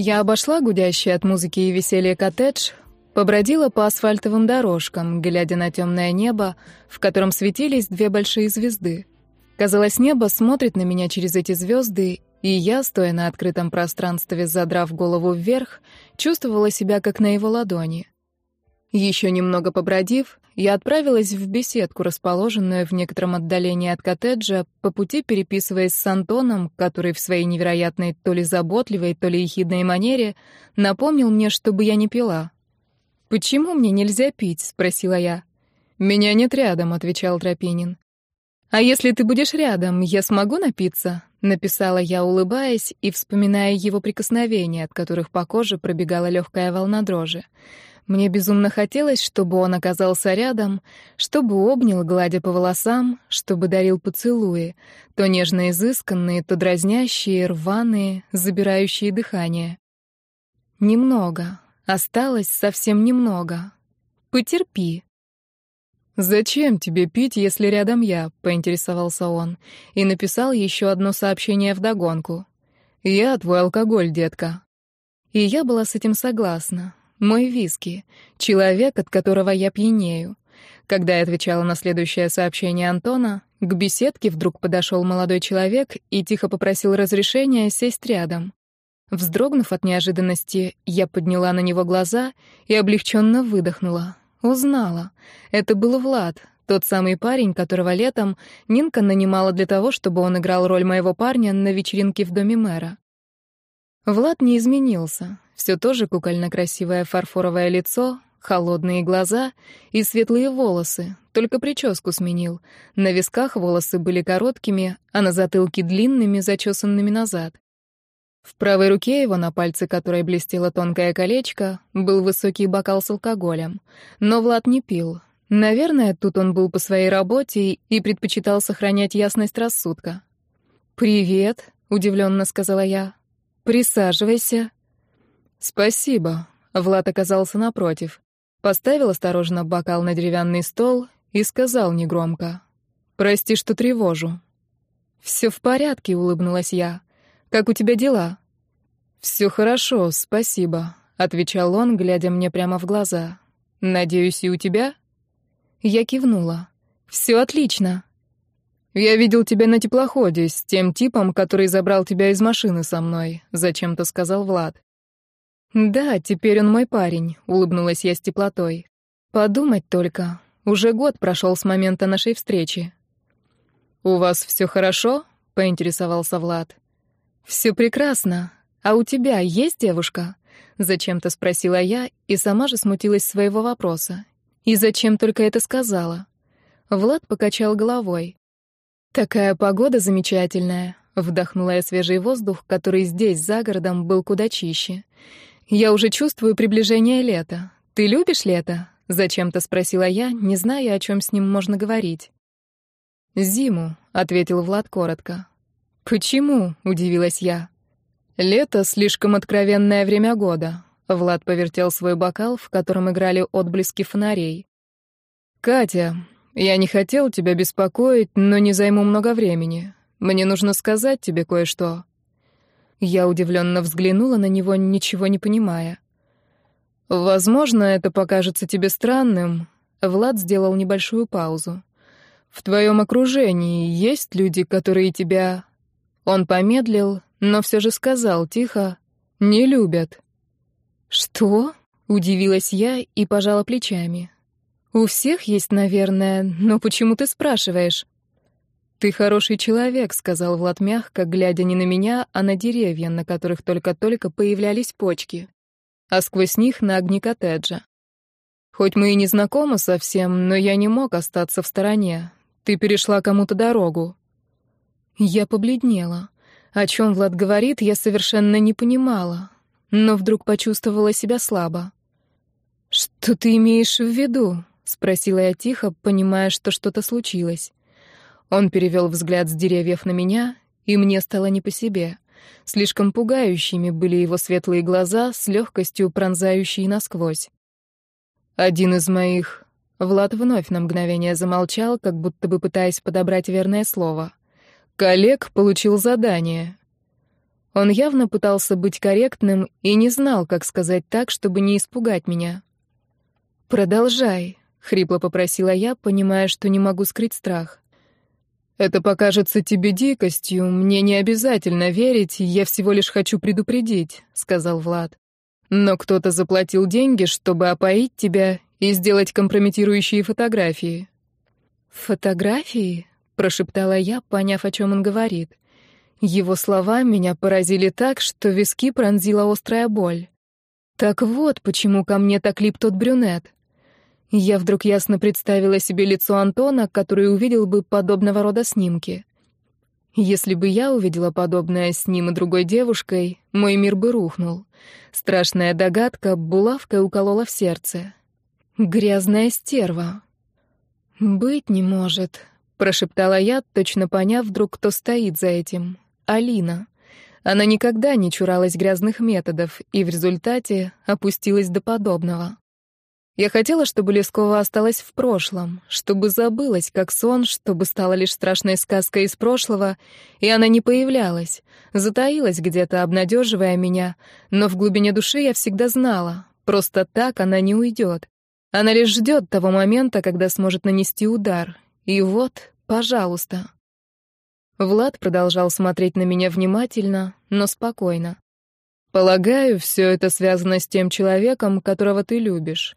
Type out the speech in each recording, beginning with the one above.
Я обошла гудящий от музыки и веселья коттедж, побродила по асфальтовым дорожкам, глядя на темное небо, в котором светились две большие звезды. Казалось, небо смотрит на меня через эти звезды, и я, стоя на открытом пространстве, задрав голову вверх, чувствовала себя как на его ладони. Еще немного побродив, я отправилась в беседку, расположенную в некотором отдалении от коттеджа, по пути переписываясь с Антоном, который в своей невероятной то ли заботливой, то ли ехидной манере напомнил мне, чтобы я не пила. «Почему мне нельзя пить?» — спросила я. «Меня нет рядом», — отвечал Тропинин. «А если ты будешь рядом, я смогу напиться?» — написала я, улыбаясь и вспоминая его прикосновения, от которых по коже пробегала легкая волна дрожи. Мне безумно хотелось, чтобы он оказался рядом, чтобы обнял, гладя по волосам, чтобы дарил поцелуи, то нежно изысканные, то дразнящие, рваные, забирающие дыхание. Немного. Осталось совсем немного. Потерпи. «Зачем тебе пить, если рядом я?» — поинтересовался он, и написал еще одно сообщение вдогонку. «Я твой алкоголь, детка». И я была с этим согласна. Мой виски. Человек, от которого я пьянею. Когда я отвечала на следующее сообщение Антона, к беседке вдруг подошел молодой человек и тихо попросил разрешения сесть рядом. Вздрогнув от неожиданности, я подняла на него глаза и облегченно выдохнула. Узнала. Это был Влад, тот самый парень, которого летом Нинка нанимала для того, чтобы он играл роль моего парня на вечеринке в доме мэра. Влад не изменился. Все то же кукольно красивое фарфоровое лицо, холодные глаза и светлые волосы, только прическу сменил. На висках волосы были короткими, а на затылке длинными, зачесанными назад. В правой руке его, на пальце которой блестело тонкое колечко, был высокий бокал с алкоголем. Но Влад не пил. Наверное, тут он был по своей работе и предпочитал сохранять ясность рассудка. «Привет», — удивленно сказала я. «Присаживайся». «Спасибо». Влад оказался напротив. Поставил осторожно бокал на деревянный стол и сказал негромко. «Прости, что тревожу». «Все в порядке», — улыбнулась я. «Как у тебя дела?» «Все хорошо, спасибо», — отвечал он, глядя мне прямо в глаза. «Надеюсь, и у тебя?» Я кивнула. «Все отлично». «Я видел тебя на теплоходе с тем типом, который забрал тебя из машины со мной», — зачем-то сказал Влад. «Да, теперь он мой парень», — улыбнулась я с теплотой. «Подумать только. Уже год прошел с момента нашей встречи». «У вас все хорошо?» — поинтересовался Влад. «Все прекрасно. А у тебя есть девушка?» — зачем-то спросила я и сама же смутилась своего вопроса. «И зачем только это сказала?» Влад покачал головой. «Такая погода замечательная», — вдохнула я свежий воздух, который здесь, за городом, был куда чище. «Я уже чувствую приближение лета. Ты любишь лето?» — зачем-то спросила я, не зная, о чем с ним можно говорить. «Зиму», — ответил Влад коротко. «Почему?» — удивилась я. «Лето — слишком откровенное время года», — Влад повертел свой бокал, в котором играли отблески фонарей. «Катя, я не хотел тебя беспокоить, но не займу много времени. Мне нужно сказать тебе кое-что». Я удивленно взглянула на него, ничего не понимая. «Возможно, это покажется тебе странным». Влад сделал небольшую паузу. «В твоем окружении есть люди, которые тебя...» Он помедлил, но все же сказал тихо «не любят». «Что?» — удивилась я и пожала плечами. У всех есть, наверное, но почему ты спрашиваешь? Ты хороший человек, сказал Влад мягко, глядя не на меня, а на деревья, на которых только-только появлялись почки, а сквозь них на огни коттеджа. Хоть мы и не знакомы совсем, но я не мог остаться в стороне. Ты перешла кому-то дорогу. Я побледнела. О чем Влад говорит, я совершенно не понимала, но вдруг почувствовала себя слабо. Что ты имеешь в виду? — спросила я тихо, понимая, что что-то случилось. Он перевел взгляд с деревьев на меня, и мне стало не по себе. Слишком пугающими были его светлые глаза, с легкостью пронзающие насквозь. «Один из моих...» Влад вновь на мгновение замолчал, как будто бы пытаясь подобрать верное слово. «Коллег получил задание». Он явно пытался быть корректным и не знал, как сказать так, чтобы не испугать меня. «Продолжай», — хрипло попросила я, понимая, что не могу скрыть страх. «Это покажется тебе дикостью, мне не обязательно верить, я всего лишь хочу предупредить», — сказал Влад. «Но кто-то заплатил деньги, чтобы опоить тебя и сделать компрометирующие фотографии». «Фотографии?» — прошептала я, поняв, о чем он говорит. Его слова меня поразили так, что виски пронзила острая боль. Так вот, почему ко мне так лип тот брюнет. Я вдруг ясно представила себе лицо Антона, который увидел бы подобного рода снимки. Если бы я увидела подобное с ним и другой девушкой, мой мир бы рухнул. Страшная догадка булавкой уколола в сердце. Грязная стерва. «Быть не может», — прошептала я, точно поняв вдруг, кто стоит за этим. Алина. Она никогда не чуралась грязных методов и в результате опустилась до подобного. Я хотела, чтобы Лескова осталась в прошлом, чтобы забылась как сон, чтобы стала лишь страшной сказкой из прошлого, и она не появлялась, затаилась где-то, обнадеживая меня, но в глубине души я всегда знала, просто так она не уйдет. Она лишь ждет того момента, когда сможет нанести удар. И вот, пожалуйста. Влад продолжал смотреть на меня внимательно, но спокойно. «Полагаю, все это связано с тем человеком, которого ты любишь.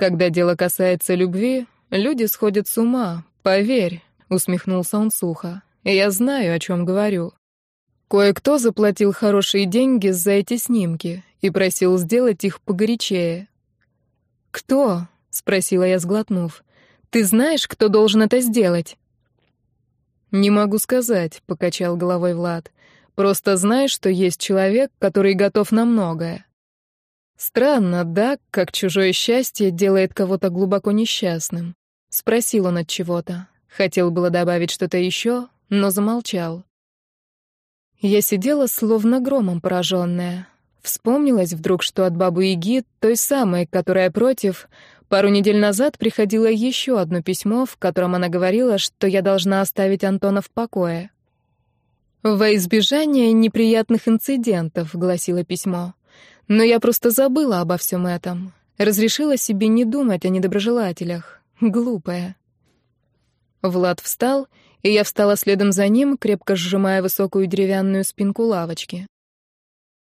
Когда дело касается любви, люди сходят с ума, поверь, усмехнулся он сухо. Я знаю, о чем говорю. Кое-кто заплатил хорошие деньги за эти снимки и просил сделать их погорячее. Кто? спросила я, сглотнув. Ты знаешь, кто должен это сделать? Не могу сказать, покачал головой Влад. Просто знаешь, что есть человек, который готов на многое. Странно, да, как чужое счастье делает кого-то глубоко несчастным. Спросил он от чего-то. Хотел было добавить что-то еще, но замолчал. Я сидела словно громом пораженная. Вспомнилось вдруг, что от бабы Яги, той самой, которая против, пару недель назад приходило еще одно письмо, в котором она говорила, что я должна оставить Антона в покое. «Во избежание неприятных инцидентов», — гласило письмо. Но я просто забыла обо всем этом. Разрешила себе не думать о недоброжелателях. Глупая. Влад встал, и я встала следом за ним, крепко сжимая высокую деревянную спинку лавочки.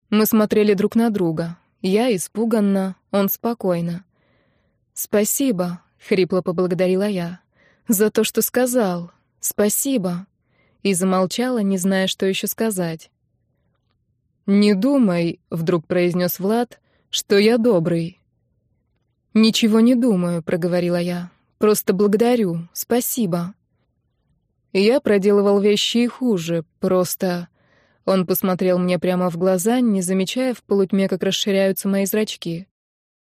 Мы смотрели друг на друга. Я испуганно, он спокойно. «Спасибо», — хрипло поблагодарила я, — «за то, что сказал. Спасибо». И замолчала, не зная, что еще сказать. «Не думай», — вдруг произнес Влад, — «что я добрый». «Ничего не думаю», — проговорила я. «Просто благодарю. Спасибо». Я проделывал вещи и хуже, просто... Он посмотрел мне прямо в глаза, не замечая в полутьме, как расширяются мои зрачки.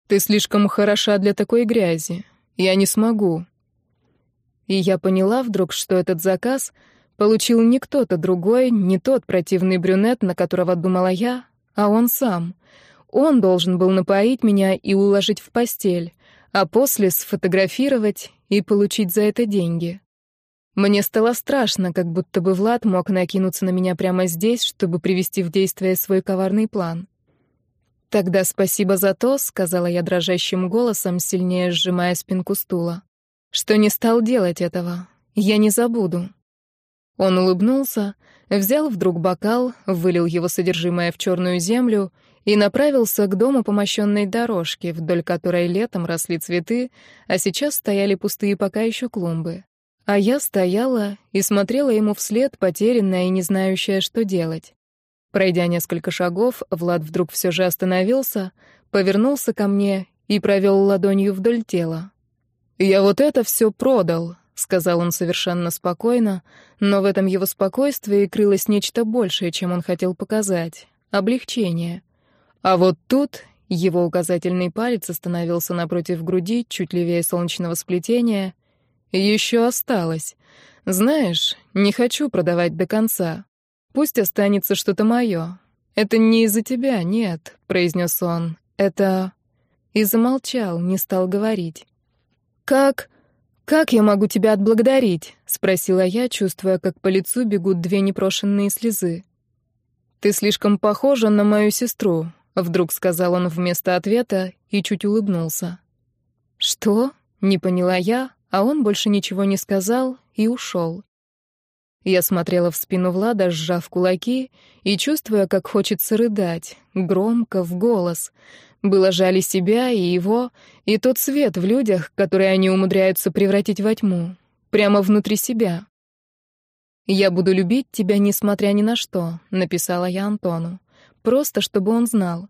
«Ты слишком хороша для такой грязи. Я не смогу». И я поняла вдруг, что этот заказ получил не кто-то другой, не тот противный брюнет, на которого думала я, а он сам. Он должен был напоить меня и уложить в постель, а после сфотографировать и получить за это деньги. Мне стало страшно, как будто бы Влад мог накинуться на меня прямо здесь, чтобы привести в действие свой коварный план. «Тогда спасибо за то», — сказала я дрожащим голосом, сильнее сжимая спинку стула, «что не стал делать этого. Я не забуду». Он улыбнулся, взял вдруг бокал, вылил его содержимое в черную землю и направился к дому по мощенной дорожке, вдоль которой летом росли цветы, а сейчас стояли пустые пока еще клумбы. А я стояла и смотрела ему вслед, потерянная и не знающая, что делать. Пройдя несколько шагов, Влад вдруг все же остановился, повернулся ко мне и провел ладонью вдоль тела. «Я вот это все продал», сказал он совершенно спокойно, но в этом его спокойствии крылось нечто большее, чем он хотел показать облегчение. А вот тут его указательный палец остановился напротив груди, чуть левее солнечного сплетения. Еще осталось. Знаешь, не хочу продавать до конца. Пусть останется что-то мое. Это не из-за тебя, нет, произнес он. Это и замолчал, не стал говорить. Как «Как я могу тебя отблагодарить?» — спросила я, чувствуя, как по лицу бегут две непрошенные слезы. «Ты слишком похожа на мою сестру», — вдруг сказал он вместо ответа и чуть улыбнулся. «Что?» — не поняла я, а он больше ничего не сказал и ушел. Я смотрела в спину Влада, сжав кулаки и чувствуя, как хочется рыдать, громко, в голос. Было жаль себя, и его, и тот свет в людях, который они умудряются превратить во тьму, прямо внутри себя. «Я буду любить тебя, несмотря ни на что», — написала я Антону. Просто, чтобы он знал.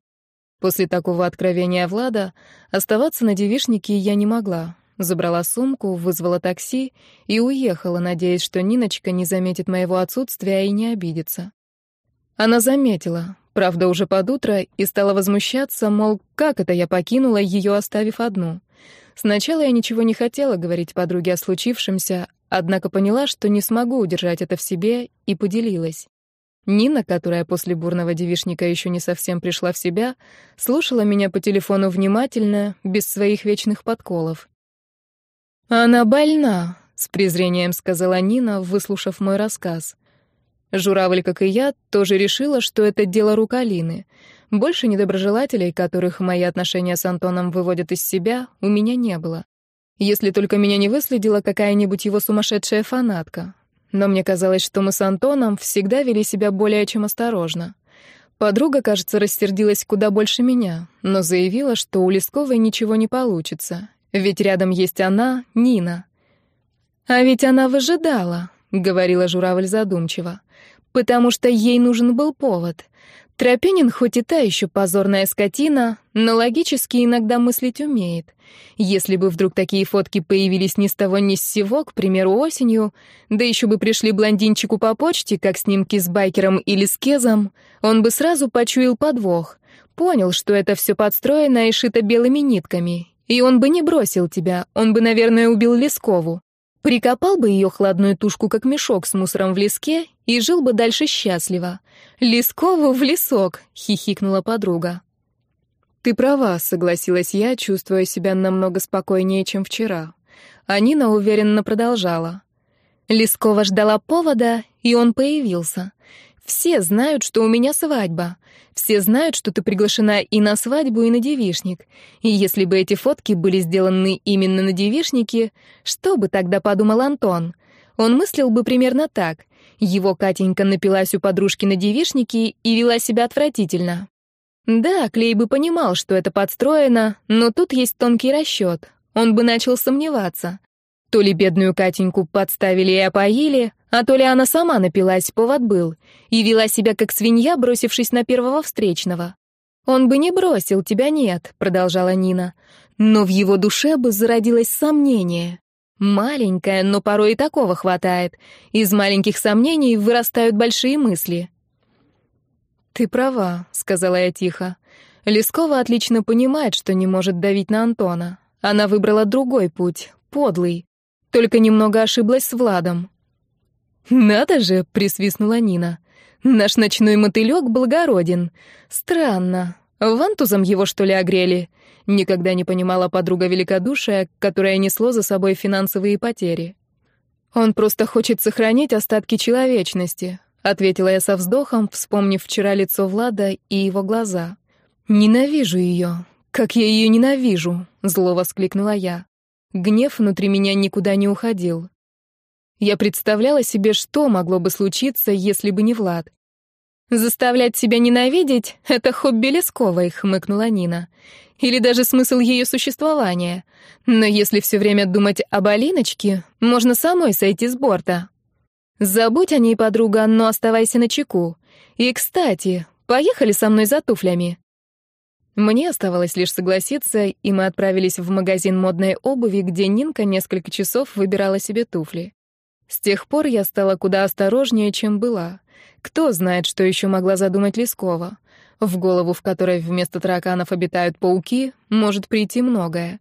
После такого откровения Влада оставаться на девишнике я не могла. Забрала сумку, вызвала такси и уехала, надеясь, что Ниночка не заметит моего отсутствия и не обидится. Она заметила, правда, уже под утро, и стала возмущаться, мол, как это я покинула ее, оставив одну. Сначала я ничего не хотела говорить подруге о случившемся, Однако поняла, что не смогу удержать это в себе, и поделилась. Нина, которая после бурного девишника еще не совсем пришла в себя, слушала меня по телефону внимательно, без своих вечных подколов. «Она больна», — с презрением сказала Нина, выслушав мой рассказ. Журавль, как и я, тоже решила, что это дело рук Алины. Больше недоброжелателей, которых мои отношения с Антоном выводят из себя, у меня не было. Если только меня не выследила какая-нибудь его сумасшедшая фанатка. Но мне казалось, что мы с Антоном всегда вели себя более чем осторожно. Подруга, кажется, рассердилась куда больше меня, но заявила, что у Лесковой ничего не получится. Ведь рядом есть она, Нина. «А ведь она выжидала», — говорила журавль задумчиво, «потому что ей нужен был повод. Тропинин хоть и та еще позорная скотина, но логически иногда мыслить умеет. Если бы вдруг такие фотки появились ни с того ни с сего, к примеру, осенью, да еще бы пришли блондинчику по почте, как снимки с байкером или с кезом, он бы сразу почуял подвох, понял, что это все подстроено и шито белыми нитками. И он бы не бросил тебя, он бы, наверное, убил Лескову. Прикопал бы ее хладную тушку, как мешок с мусором в леске, и жил бы дальше счастливо. «Лескову в лесок!» — хихикнула подруга. «Ты права», — согласилась я, чувствуя себя намного спокойнее, чем вчера. А Нина уверенно продолжала. Лескова ждала повода, и он появился. Все знают, что у меня свадьба. Все знают, что ты приглашена и на свадьбу, и на девишник. И если бы эти фотки были сделаны именно на девишнике, что бы тогда подумал Антон? Он мыслил бы примерно так. Его Катенька напилась у подружки на девишнике и вела себя отвратительно. Да, Клей бы понимал, что это подстроено, но тут есть тонкий расчет. Он бы начал сомневаться. То ли бедную Катеньку подставили и опоили, а то ли она сама напилась, повод был, и вела себя как свинья, бросившись на первого встречного. «Он бы не бросил, тебя нет», — продолжала Нина. Но в его душе бы зародилось сомнение. Маленькое, но порой и такого хватает. Из маленьких сомнений вырастают большие мысли. «Ты права», — сказала я тихо. Лескова отлично понимает, что не может давить на Антона. Она выбрала другой путь, подлый. Только немного ошиблась с Владом. «Надо же!» — присвистнула Нина. «Наш ночной мотылек благороден. Странно. Вантузом его, что ли, огрели?» Никогда не понимала подруга великодушия, которое несло за собой финансовые потери. «Он просто хочет сохранить остатки человечности», — ответила я со вздохом, вспомнив вчера лицо Влада и его глаза. «Ненавижу ее. Как я ее ненавижу!» — зло воскликнула я. Гнев внутри меня никуда не уходил. Я представляла себе, что могло бы случиться, если бы не Влад. «Заставлять себя ненавидеть — это хобби Лесковой», — хмыкнула Нина. «Или даже смысл ее существования. Но если все время думать об Алиночке, можно самой сойти с борта. Забудь о ней, подруга, но оставайся на чеку. И, кстати, поехали со мной за туфлями». Мне оставалось лишь согласиться, и мы отправились в магазин модной обуви, где Нинка несколько часов выбирала себе туфли. С тех пор я стала куда осторожнее, чем была. Кто знает, что еще могла задумать Лескова. В голову, в которой вместо тараканов обитают пауки, может прийти многое.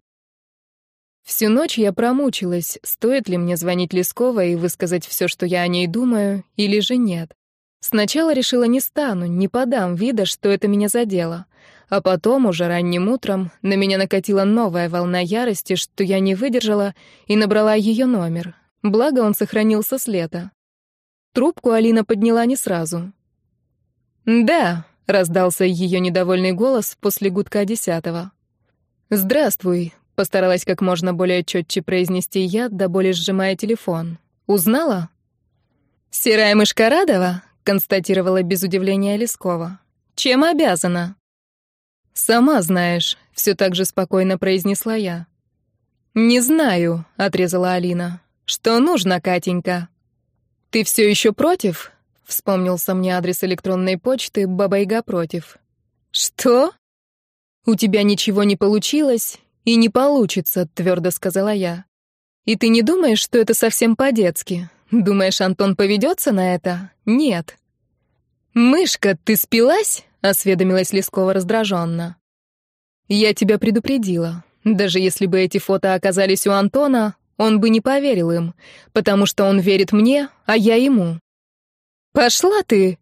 Всю ночь я промучилась, стоит ли мне звонить Лесковой и высказать все, что я о ней думаю, или же нет. Сначала решила не стану, не подам вида, что это меня задело. А потом, уже ранним утром, на меня накатила новая волна ярости, что я не выдержала и набрала ее номер. Благо, он сохранился с лета. Трубку Алина подняла не сразу. «Да», — раздался ее недовольный голос после гудка десятого. «Здравствуй», — постаралась как можно более четче произнести я, до боли сжимая телефон. «Узнала?» «Серая мышка Радова?» — констатировала без удивления Лескова. «Чем обязана?» «Сама знаешь», — все так же спокойно произнесла я. «Не знаю», — отрезала Алина. «Что нужно, Катенька?» «Ты все еще против?» — вспомнился мне адрес электронной почты «Бабайга против». «Что?» «У тебя ничего не получилось и не получится», — твердо сказала я. «И ты не думаешь, что это совсем по-детски? Думаешь, Антон поведется на это? Нет». «Мышка, ты спилась?» — осведомилась Лескова раздраженно. «Я тебя предупредила. Даже если бы эти фото оказались у Антона, он бы не поверил им, потому что он верит мне, а я ему». «Пошла ты!»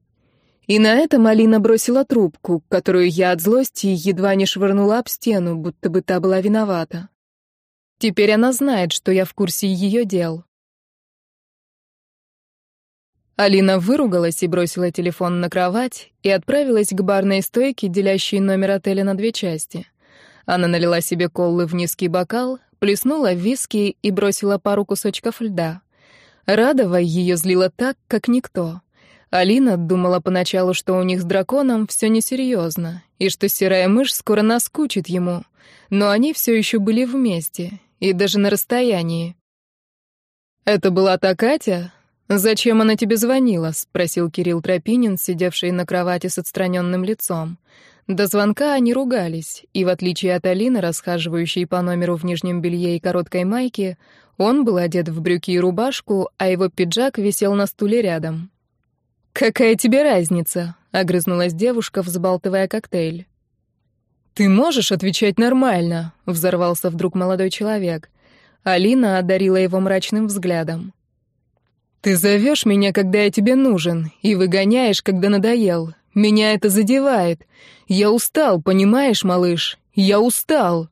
И на этом Алина бросила трубку, которую я от злости едва не швырнула об стену, будто бы та была виновата. Теперь она знает, что я в курсе ее дел. Алина выругалась и бросила телефон на кровать и отправилась к барной стойке, делящей номер отеля на две части. Она налила себе коллы в низкий бокал, плеснула виски и бросила пару кусочков льда. Радова ее злила так, как никто. Алина думала поначалу, что у них с драконом все несерьезно, и что серая мышь скоро наскучит ему. Но они все еще были вместе, и даже на расстоянии. «Это была та Катя? Зачем она тебе звонила?» — спросил Кирилл Тропинин, сидевший на кровати с отстраненным лицом. До звонка они ругались, и в отличие от Алины, расхаживающей по номеру в нижнем белье и короткой майке, он был одет в брюки и рубашку, а его пиджак висел на стуле рядом. «Какая тебе разница?» — огрызнулась девушка, взбалтывая коктейль. «Ты можешь отвечать нормально?» — взорвался вдруг молодой человек. Алина одарила его мрачным взглядом. «Ты зовешь меня, когда я тебе нужен, и выгоняешь, когда надоел. Меня это задевает. Я устал, понимаешь, малыш? Я устал».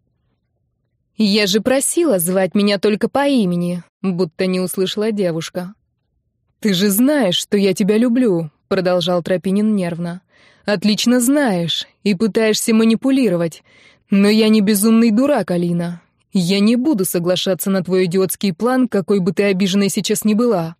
«Я же просила звать меня только по имени», будто не услышала девушка. «Ты же знаешь, что я тебя люблю», — продолжал Тропинин нервно. «Отлично знаешь и пытаешься манипулировать. Но я не безумный дурак, Алина. Я не буду соглашаться на твой идиотский план, какой бы ты обиженной сейчас ни была».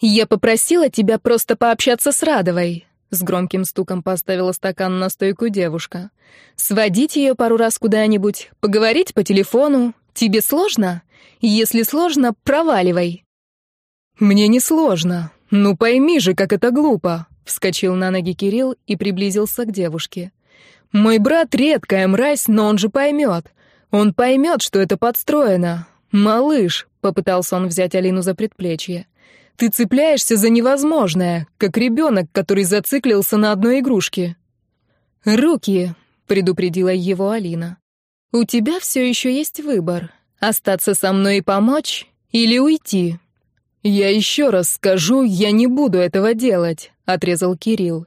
«Я попросила тебя просто пообщаться с Радовой», — с громким стуком поставила стакан на стойку девушка. «Сводить ее пару раз куда-нибудь, поговорить по телефону. Тебе сложно? Если сложно, проваливай». «Мне несложно. Ну пойми же, как это глупо!» Вскочил на ноги Кирилл и приблизился к девушке. «Мой брат редкая мразь, но он же поймет. Он поймет, что это подстроено. Малыш!» — попытался он взять Алину за предплечье. «Ты цепляешься за невозможное, как ребенок, который зациклился на одной игрушке». «Руки!» — предупредила его Алина. «У тебя все еще есть выбор. Остаться со мной и помочь или уйти?» «Я еще раз скажу, я не буду этого делать», — отрезал Кирилл.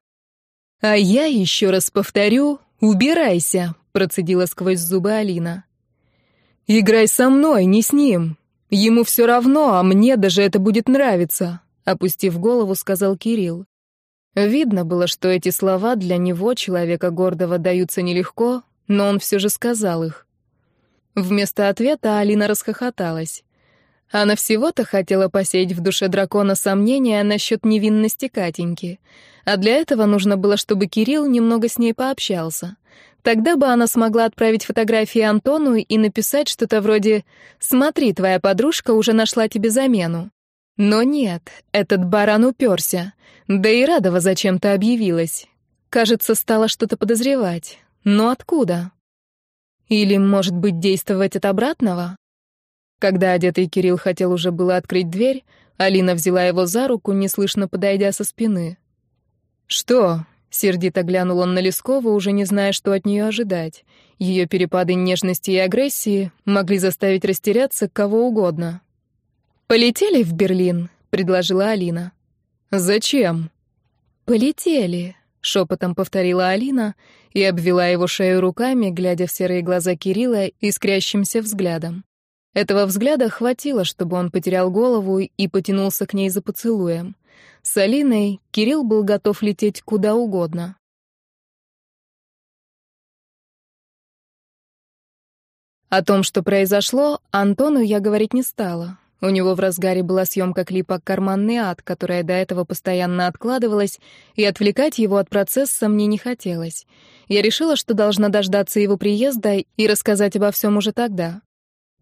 «А я еще раз повторю, убирайся», — процедила сквозь зубы Алина. «Играй со мной, не с ним. Ему все равно, а мне даже это будет нравиться», — опустив голову, сказал Кирилл. Видно было, что эти слова для него, человека гордого, даются нелегко, но он все же сказал их. Вместо ответа Алина расхохоталась. Она всего-то хотела посеять в душе дракона сомнения насчет невинности Катеньки. А для этого нужно было, чтобы Кирилл немного с ней пообщался. Тогда бы она смогла отправить фотографии Антону и написать что-то вроде «Смотри, твоя подружка уже нашла тебе замену». Но нет, этот баран уперся. Да и Радова зачем-то объявилась. Кажется, стала что-то подозревать. Но откуда? Или, может быть, действовать от обратного? Когда одетый Кирилл хотел уже было открыть дверь, Алина взяла его за руку, неслышно подойдя со спины. «Что?» — сердито глянул он на Лескову, уже не зная, что от нее ожидать. Ее перепады нежности и агрессии могли заставить растеряться кого угодно. «Полетели в Берлин?» — предложила Алина. «Зачем?» «Полетели», — шепотом повторила Алина и обвела его шею руками, глядя в серые глаза Кирилла искрящимся взглядом. Этого взгляда хватило, чтобы он потерял голову и потянулся к ней за поцелуем. С Алиной Кирилл был готов лететь куда угодно. О том, что произошло, Антону я говорить не стала. У него в разгаре была съемка клипа «Карманный ад», которая до этого постоянно откладывалась, и отвлекать его от процесса мне не хотелось. Я решила, что должна дождаться его приезда и рассказать обо всем уже тогда.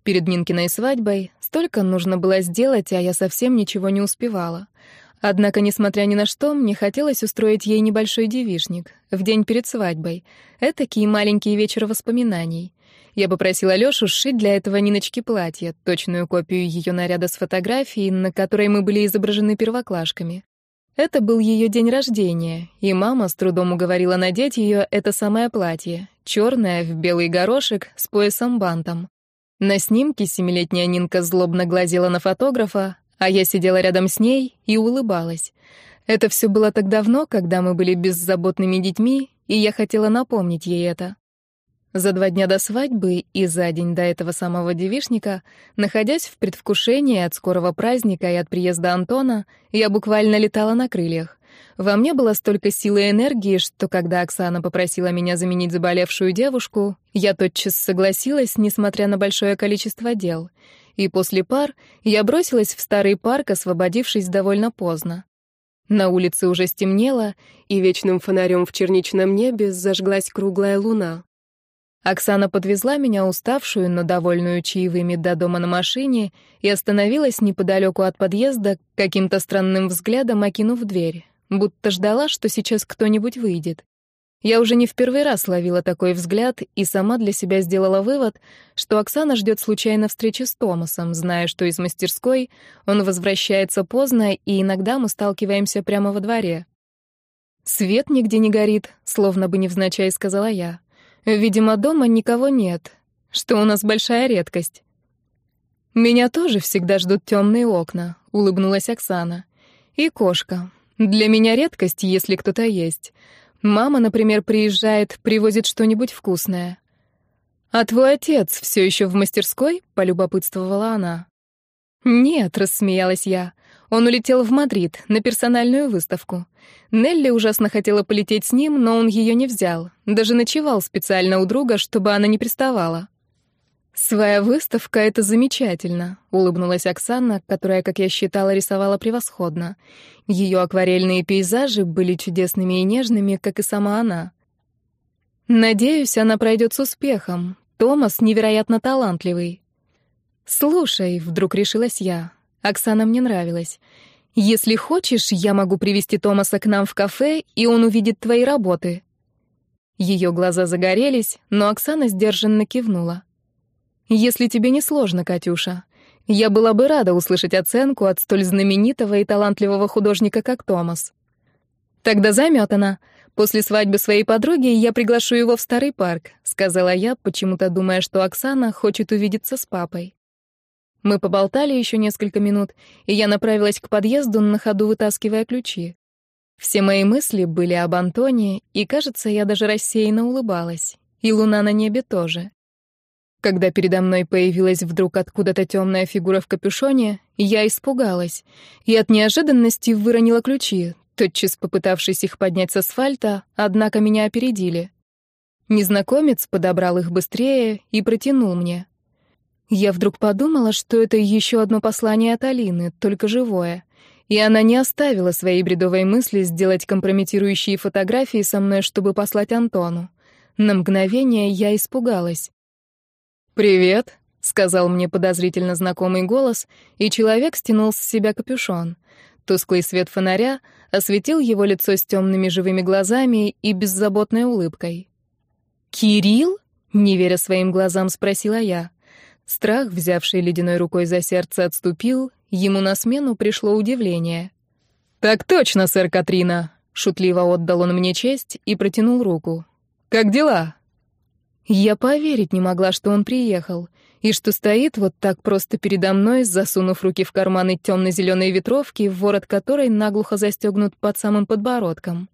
Перед Нинкиной свадьбой столько нужно было сделать, а я совсем ничего не успевала. Однако, несмотря ни на что, мне хотелось устроить ей небольшой девишник в день перед свадьбой. Этакий маленький вечер воспоминаний. Я попросила Лёшу сшить для этого Ниночки платье, точную копию ее наряда с фотографией, на которой мы были изображены первоклашками. Это был ее день рождения, и мама с трудом уговорила надеть ее это самое платье, черное, в белый горошек, с поясом-бантом. На снимке семилетняя Нинка злобно глазела на фотографа, а я сидела рядом с ней и улыбалась. Это все было так давно, когда мы были беззаботными детьми, и я хотела напомнить ей это. За два дня до свадьбы и за день до этого самого девишника, находясь в предвкушении от скорого праздника и от приезда Антона, я буквально летала на крыльях. Во мне было столько силы и энергии, что когда Оксана попросила меня заменить заболевшую девушку, я тотчас согласилась, несмотря на большое количество дел. И после пар я бросилась в старый парк, освободившись довольно поздно. На улице уже стемнело, и вечным фонарем в черничном небе зажглась круглая луна. Оксана подвезла меня, уставшую, но довольную чаевыми, до дома на машине и остановилась неподалеку от подъезда, каким-то странным взглядом окинув дверь, будто ждала, что сейчас кто-нибудь выйдет. Я уже не в первый раз ловила такой взгляд и сама для себя сделала вывод, что Оксана ждет случайно встречи с Томасом, зная, что из мастерской он возвращается поздно, и иногда мы сталкиваемся прямо во дворе. «Свет нигде не горит», словно бы невзначай сказала я. Видимо, дома никого нет, что у нас большая редкость. Меня тоже всегда ждут темные окна, улыбнулась Оксана. И кошка. Для меня редкость, если кто-то есть. Мама, например, приезжает, привозит что-нибудь вкусное. А твой отец все еще в мастерской? полюбопытствовала она. Нет, рассмеялась я. Он улетел в Мадрид на персональную выставку. Нелли ужасно хотела полететь с ним, но он ее не взял. Даже ночевал специально у друга, чтобы она не приставала. «Своя выставка — это замечательно», — улыбнулась Оксана, которая, как я считала, рисовала превосходно. Ее акварельные пейзажи были чудесными и нежными, как и сама она. «Надеюсь, она пройдет с успехом. Томас невероятно талантливый». «Слушай», — вдруг решилась я, Оксана мне нравилась. Если хочешь, я могу привести Томаса к нам в кафе, и он увидит твои работы. Ее глаза загорелись, но Оксана сдержанно кивнула. Если тебе не сложно, Катюша, я была бы рада услышать оценку от столь знаменитого и талантливого художника, как Томас. Тогда заметана. После свадьбы своей подруги я приглашу его в старый парк, сказала я, почему-то думая, что Оксана хочет увидеться с папой. Мы поболтали еще несколько минут, и я направилась к подъезду, на ходу вытаскивая ключи. Все мои мысли были об Антоне, и, кажется, я даже рассеянно улыбалась. И луна на небе тоже. Когда передо мной появилась вдруг откуда-то темная фигура в капюшоне, я испугалась и от неожиданности выронила ключи, тотчас попытавшись их поднять с асфальта, однако меня опередили. Незнакомец подобрал их быстрее и протянул мне. Я вдруг подумала, что это еще одно послание от Алины, только живое. И она не оставила своей бредовой мысли сделать компрометирующие фотографии со мной, чтобы послать Антону. На мгновение я испугалась. «Привет», — сказал мне подозрительно знакомый голос, и человек стянул с себя капюшон. Тусклый свет фонаря осветил его лицо с темными живыми глазами и беззаботной улыбкой. «Кирилл?» — не веря своим глазам, спросила я. Страх, взявший ледяной рукой за сердце, отступил, ему на смену пришло удивление. «Так точно, сэр Катрина!» — шутливо отдал он мне честь и протянул руку. «Как дела?» Я поверить не могла, что он приехал, и что стоит вот так просто передо мной, засунув руки в карманы темно-зеленой ветровки, ворот которой наглухо застегнут под самым подбородком.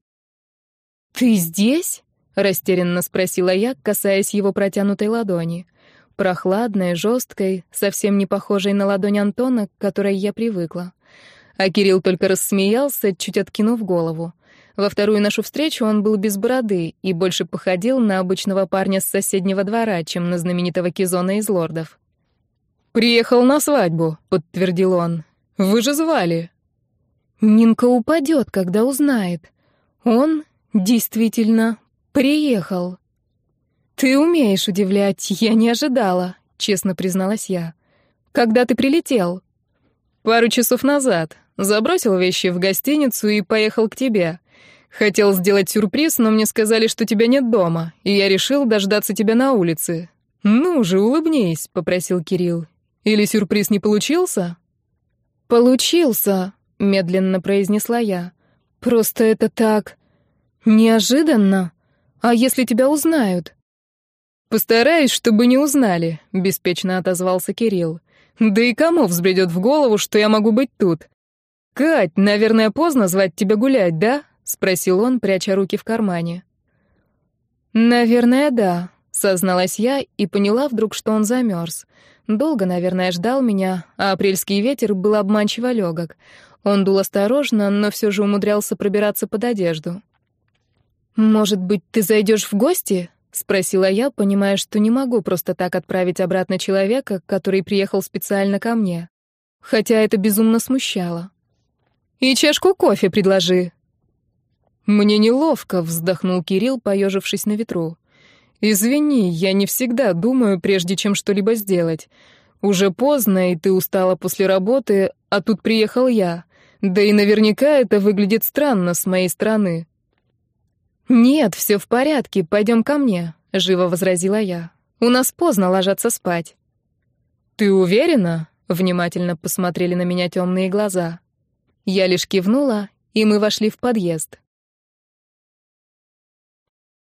«Ты здесь?» — растерянно спросила я, касаясь его протянутой ладони прохладной, жесткой, совсем не похожей на ладонь Антона, к которой я привыкла. а Кирилл только рассмеялся, чуть откинув голову. Во вторую нашу встречу он был без бороды и больше походил на обычного парня с соседнего двора, чем на знаменитого Кизона из лордов. «Приехал на свадьбу», — подтвердил он. «Вы же звали». Нинка упадет, когда узнает. Он действительно приехал. «Ты умеешь удивлять, я не ожидала», — честно призналась я. «Когда ты прилетел?» «Пару часов назад. Забросил вещи в гостиницу и поехал к тебе. Хотел сделать сюрприз, но мне сказали, что тебя нет дома, и я решил дождаться тебя на улице. Ну же, улыбнись», — попросил Кирилл. «Или сюрприз не получился?» «Получился», — медленно произнесла я. «Просто это так... неожиданно. А если тебя узнают?» «Постараюсь, чтобы не узнали», — беспечно отозвался Кирилл. «Да и кому взбредет в голову, что я могу быть тут?» «Кать, наверное, поздно звать тебя гулять, да?» — спросил он, пряча руки в кармане. «Наверное, да», — созналась я и поняла вдруг, что он замерз. Долго, наверное, ждал меня, а апрельский ветер был обманчиво легок. Он дул осторожно, но все же умудрялся пробираться под одежду. «Может быть, ты зайдешь в гости?» — спросила я, понимая, что не могу просто так отправить обратно человека, который приехал специально ко мне. Хотя это безумно смущало. «И чашку кофе предложи». «Мне неловко», — вздохнул Кирилл, поежившись на ветру. «Извини, я не всегда думаю, прежде чем что-либо сделать. Уже поздно, и ты устала после работы, а тут приехал я. Да и наверняка это выглядит странно с моей стороны». «Нет, все в порядке, пойдем ко мне», — живо возразила я. «У нас поздно ложатся спать». «Ты уверена?» — внимательно посмотрели на меня темные глаза. Я лишь кивнула, и мы вошли в подъезд.